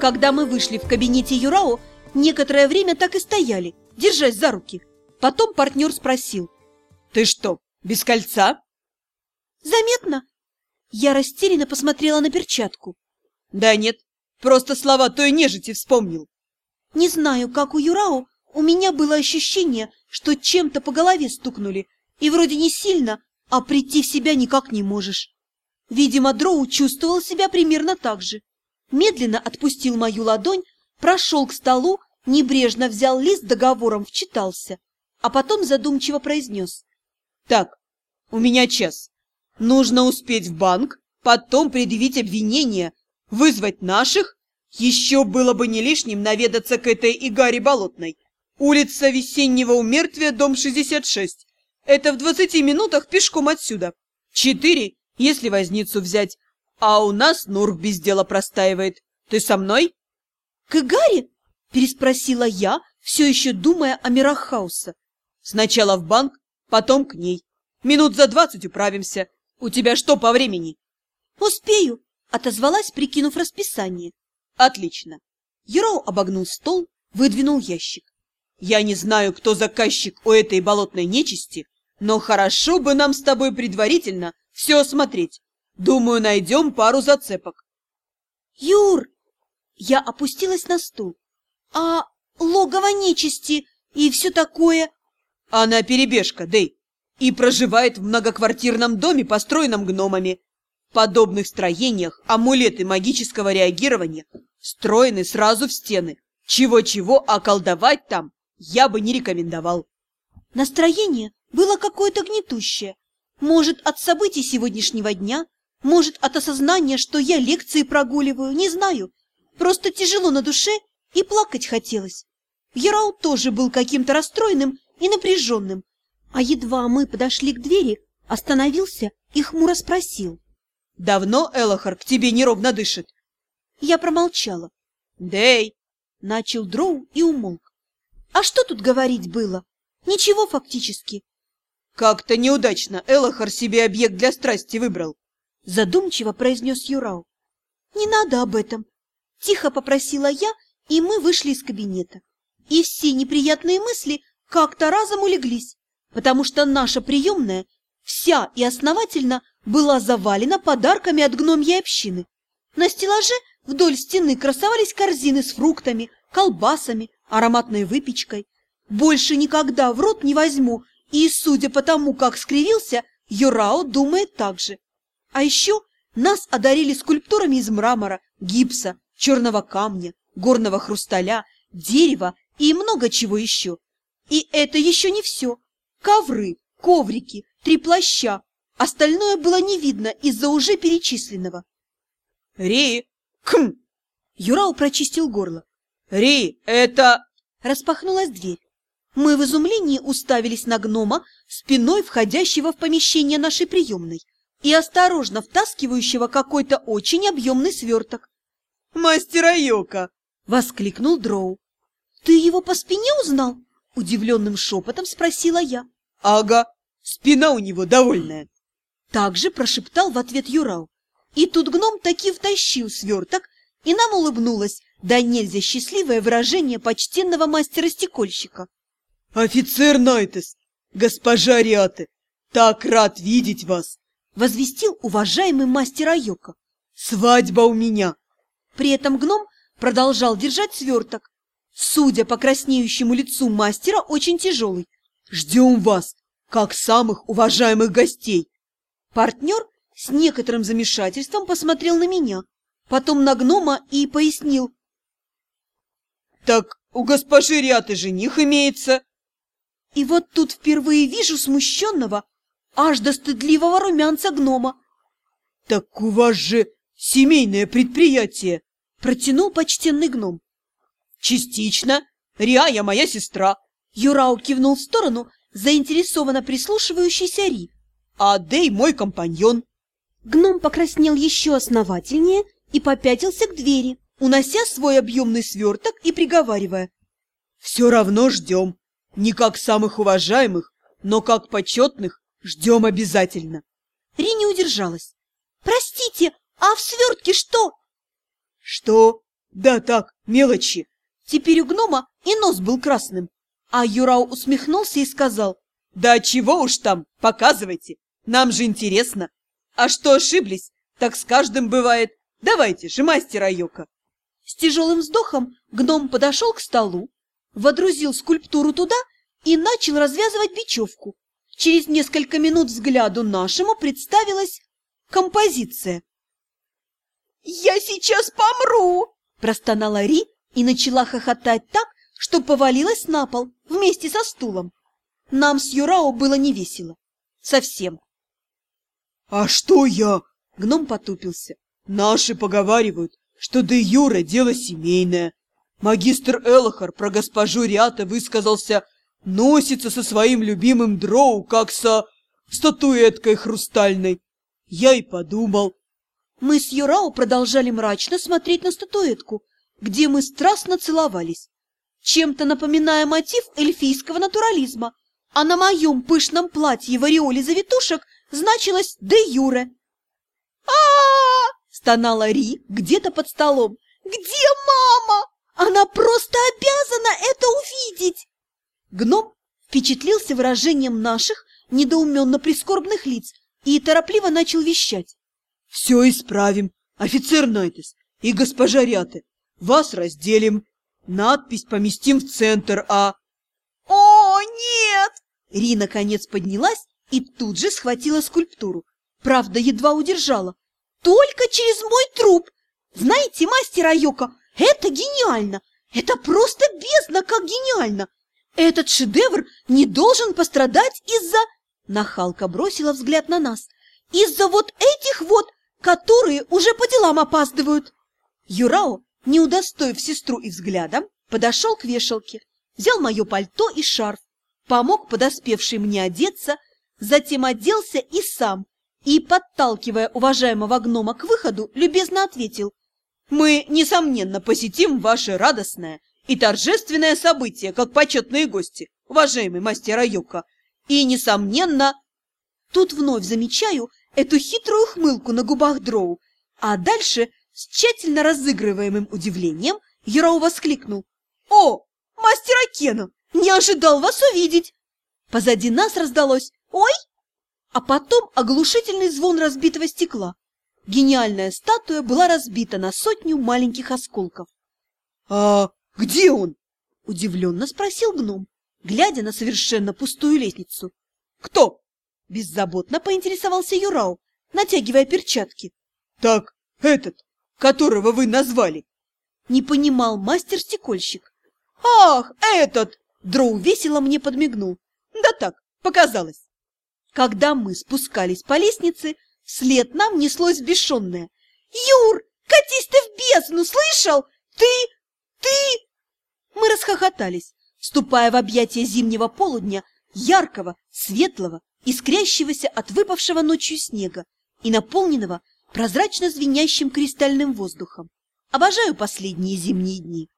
Когда мы вышли в кабинете Юрао, некоторое время так и стояли, держась за руки. Потом партнер спросил. «Ты что, без кольца?» «Заметно?» Я растерянно посмотрела на перчатку. «Да нет, просто слова той нежити вспомнил». Не знаю, как у Юрао, у меня было ощущение, что чем-то по голове стукнули, и вроде не сильно, а прийти в себя никак не можешь. Видимо, Дроу чувствовал себя примерно так же. Медленно отпустил мою ладонь, прошел к столу, небрежно взял лист договором, вчитался, а потом задумчиво произнес. «Так, у меня час. Нужно успеть в банк, потом предъявить обвинение, вызвать наших. Еще было бы не лишним наведаться к этой Игаре Болотной. Улица Весеннего Умертвия, дом 66. Это в двадцати минутах пешком отсюда. Четыре, если возницу взять. А у нас Нурк без дела простаивает. Ты со мной? — К Игаре? — переспросила я, все еще думая о мирах хаоса. — Сначала в банк, потом к ней. Минут за двадцать управимся. У тебя что по времени? — Успею, — отозвалась, прикинув расписание. — Отлично. Ероу обогнул стол, выдвинул ящик. Я не знаю, кто заказчик у этой болотной нечисти, но хорошо бы нам с тобой предварительно все осмотреть. Думаю, найдем пару зацепок. Юр! Я опустилась на стул. А логово нечисти и все такое? Она перебежка, Дэй, и проживает в многоквартирном доме, построенном гномами. В подобных строениях амулеты магического реагирования встроены сразу в стены. Чего-чего, а колдовать там я бы не рекомендовал. Настроение было какое-то гнетущее. Может, от событий сегодняшнего дня, может, от осознания, что я лекции прогуливаю, не знаю. Просто тяжело на душе и плакать хотелось. Ярау тоже был каким-то расстроенным и напряженным. А едва мы подошли к двери, остановился и хмуро спросил. — Давно Элохар к тебе неровно дышит? Я промолчала. — Дэй! — начал Дроу и умолк. — А что тут говорить было? Ничего фактически. Как-то неудачно Элохар себе объект для страсти выбрал. Задумчиво произнес Юрау. Не надо об этом. Тихо попросила я, и мы вышли из кабинета. И все неприятные мысли как-то разом улеглись, потому что наша приемная вся и основательно была завалена подарками от гномьей общины. На стеллаже вдоль стены красовались корзины с фруктами, колбасами, ароматной выпечкой. Больше никогда в рот не возьму, и, судя по тому, как скривился, Юрао думает так же. А еще нас одарили скульптурами из мрамора, гипса, черного камня, горного хрусталя, дерева и много чего еще. И это еще не все. Ковры, коврики, три плаща. Остальное было не видно из-за уже перечисленного. Ри, кхм! Юрау прочистил горло. Ри, это... Распахнулась дверь. Мы в изумлении уставились на гнома, спиной входящего в помещение нашей приемной и осторожно втаскивающего какой-то очень объемный сверток. «Мастер Айока!» — воскликнул Дроу. «Ты его по спине узнал?» — удивленным шепотом спросила я. «Ага, спина у него довольная!» Также прошептал в ответ Юрау. И тут гном таки втащил сверток, и нам улыбнулось, да нельзя счастливое выражение почтенного мастера-стекольщика. «Офицер Найтес, госпожа Риаты, так рад видеть вас!» Возвестил уважаемый мастер Айока. «Свадьба у меня!» При этом гном продолжал держать сверток. Судя по краснеющему лицу мастера, очень тяжелый. «Ждем вас, как самых уважаемых гостей!» Партнер с некоторым замешательством посмотрел на меня, потом на гнома и пояснил. «Так у госпожи Риаты жених имеется!» И вот тут впервые вижу смущенного, аж до стыдливого румянца гнома. — Так у вас же семейное предприятие! — протянул почтенный гном. — Частично. Риая моя сестра. Юрау кивнул в сторону заинтересованно прислушивающийся Ри. — А Дэй мой компаньон. Гном покраснел еще основательнее и попятился к двери, унося свой объемный сверток и приговаривая. — Все равно ждем. Не как самых уважаемых, но как почетных ждем обязательно. Ри не удержалась. «Простите, а в свертке что?» «Что? Да так, мелочи. Теперь у гнома и нос был красным. А Юрау усмехнулся и сказал, Да чего уж там, показывайте, нам же интересно. А что ошиблись, так с каждым бывает. Давайте же, мастер Айока. С тяжелым вздохом гном подошел к столу, водрузил скульптуру туда и начал развязывать бечевку. Через несколько минут взгляду нашему представилась композиция. «Я сейчас помру!» – простонала Ри и начала хохотать так, что повалилась на пол вместе со стулом. Нам с Юрао было невесело. Совсем. «А что я?» – гном потупился. «Наши поговаривают, что де Юра дело семейное. Магистр Элохар про госпожу Риата высказался носится со своим любимым дроу, как со статуэткой хрустальной. Я и подумал. Мы с Юрао продолжали мрачно смотреть на статуэтку, где мы страстно целовались, чем-то напоминая мотив эльфийского натурализма, а на моем пышном платье в ореоле завитушек значилось «де юре». а, стонала Ри где-то под столом. «Где мама? Она просто обязана это увидеть!» Гном впечатлился выражением наших недоуменно-прискорбных лиц и торопливо начал вещать. — Все исправим, офицер Найтес и госпожа Ряты. Вас разделим. Надпись поместим в центр, а... — О, нет! Ри наконец поднялась и тут же схватила скульптуру. Правда, едва удержала. Только через мой труп! Знаете, мастер Айока, это гениально! Это просто бездна, как гениально! Этот шедевр не должен пострадать из-за... Нахалка бросила взгляд на нас. Из-за вот этих вот, которые уже по делам опаздывают. Юрао, не удостоив сестру и взглядом, подошел к вешалке, взял мое пальто и шарф, помог подоспевшей мне одеться, затем оделся и сам, и, подталкивая уважаемого гнома к выходу, любезно ответил. «Мы, несомненно, посетим ваше радостное и торжественное событие, как почетные гости, уважаемый мастер Айока. И, несомненно, тут вновь замечаю эту хитрую хмылку на губах Дроу, а дальше с тщательно разыгрываемым удивлением Яроу воскликнул. «О, мастер Акена, не ожидал вас увидеть!» Позади нас раздалось «Ой!» А потом оглушительный звон разбитого стекла. Гениальная статуя была разбита на сотню маленьких осколков. «А «Где он?» – удивленно спросил гном, глядя на совершенно пустую лестницу. «Кто?» – беззаботно поинтересовался Юрау, натягивая перчатки. «Так, этот, которого вы назвали!» Не понимал мастер-стекольщик. «Ах, этот!» – Дроу весело мне подмигнул. «Да так, показалось!» Когда мы спускались по лестнице, вслед нам неслось бешеное. «Юр, катись ты в бездну, слышал? Ты... ты...» Мы расхохотались, вступая в объятия зимнего полудня, яркого, светлого, искрящегося от выпавшего ночью снега и наполненного прозрачно звенящим кристальным воздухом. Обожаю последние зимние дни.